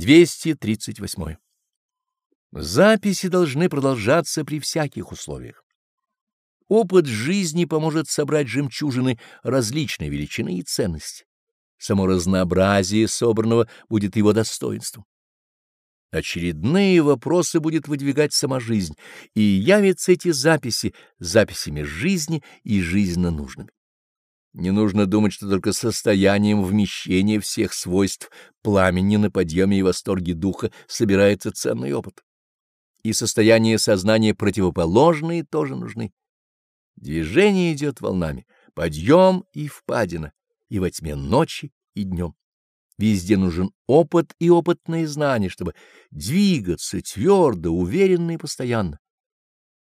238. Записи должны продолжаться при всяких условиях. Опыт жизни поможет собрать жемчужины различной величины и ценности. Само разнообразие собранного будет его достоинством. Очередные вопросы будет выдвигать сама жизнь, и явятся эти записи записями жизни и жизненно нужными. Не нужно думать, что только состоянием вмещения всех свойств пламени на подъеме и восторге духа собирается ценный опыт. И состояние сознания противоположные тоже нужны. Движение идет волнами, подъем и впадина, и во тьме ночи и днем. Везде нужен опыт и опытные знания, чтобы двигаться твердо, уверенно и постоянно.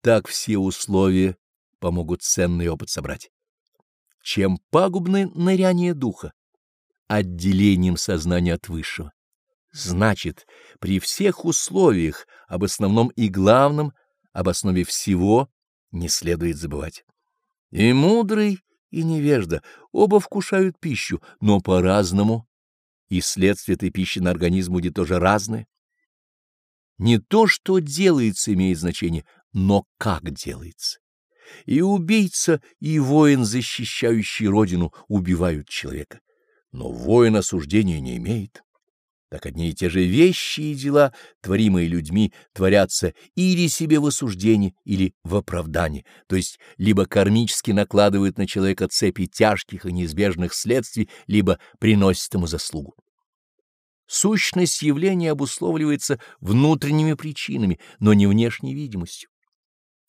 Так все условия помогут ценный опыт собрать. Чем пагубны ныряние духа? Отделением сознания от высшего. Значит, при всех условиях, об основном и главном, об основе всего, не следует забывать. И мудрый, и невежда оба вкушают пищу, но по-разному и следствие этой пищи на организм будет тоже разное. Не то, что делается, имеет значение, но как делается. И убийца, и воин, защищающий родину, убивают человека. Но воин осуждения не имеет. Так одни и те же вещи и дела, творимые людьми, творятся или себе в осуждении, или в оправдании, то есть либо кармически накладывают на человека цепи тяжких и неизбежных следствий, либо приносят ему заслугу. Сущность явления обусловливается внутренними причинами, но не внешней видимостью.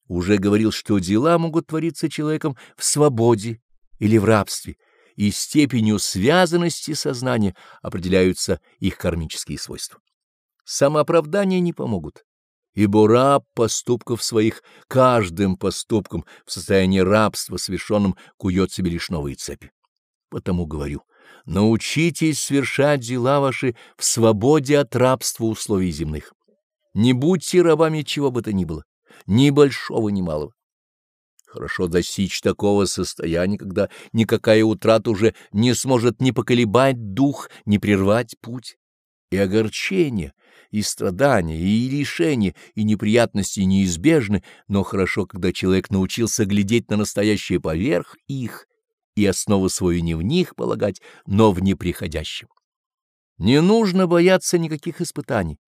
Уже говорил, что дела могут твориться человеком в свободе или в рабстве, и степенью связанности сознания определяются их кармические свойства. Самооправдания не помогут, ибо раб поступков своих каждым поступком в состоянии рабства совершенным кует себе лишь новые цепи. Потому говорю — Научитесь совершать дела ваши в свободе от рабства условий земных. Не будьте рабами чего бы то ни было, ни большого, ни малого. Хорошо достичь такого состояния, когда никакая утрата уже не сможет ни поколебать дух, ни прервать путь. И огорчение, и страдания, и лишения, и неприятности неизбежны, но хорошо, когда человек научился глядеть на настоящее поверх их и основу свою не в них полагать, но в неприходящем. Не нужно бояться никаких испытаний.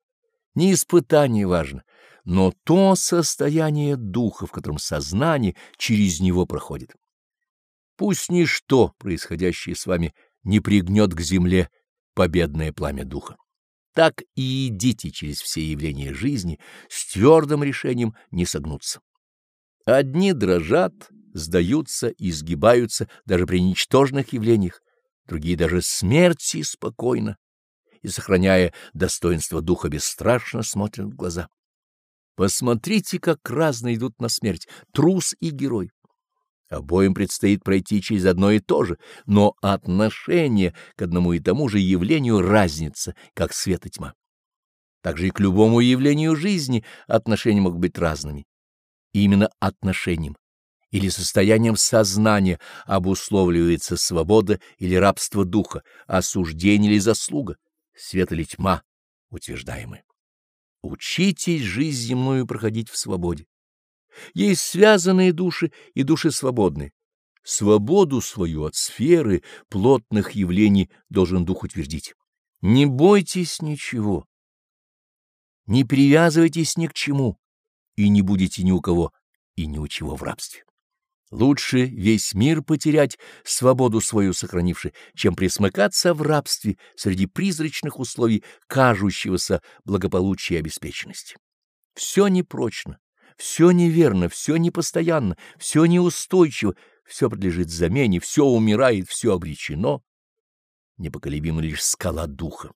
Не испытание важно, но то состояние духа, в котором сознание через него проходит. Пусть ничто, происходящее с вами, не пригнет к земле победное пламя духа. Так и идите через все явления жизни с твердым решением не согнуться. Одни дрожат, сдаются и сгибаются даже при ничтожных явлениях, другие даже смерти спокойно и, сохраняя достоинство духа, бесстрашно смотрят в глаза. Посмотрите, как разно идут на смерть трус и герой. Обоим предстоит пройти через одно и то же, но отношение к одному и тому же явлению разница, как свет и тьма. Также и к любому явлению жизни отношения могут быть разными. Именно отношением или состоянием сознания обусловливается свобода или рабство духа, осуждение или заслуга, свет или тьма, утверждаемые. Учитесь жизнь земную проходить в свободе. Есть связанные души и души свободные. Свободу свою от сферы плотных явлений должен дух утвердить. Не бойтесь ничего. Не привязывайтесь ни к чему, и не будете ни у кого и ни у чего в рабстве. Лучше весь мир потерять, свободу свою сохранивши, чем присмыкаться в рабстве среди призрачных условий кажущегося благополучия и обеспеченности. Все непрочно, все неверно, все непостоянно, все неустойчиво, все подлежит замене, все умирает, все обречено. Непоколебима лишь скала духа.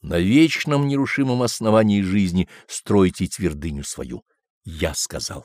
На вечном нерушимом основании жизни стройте твердыню свою. Я сказал.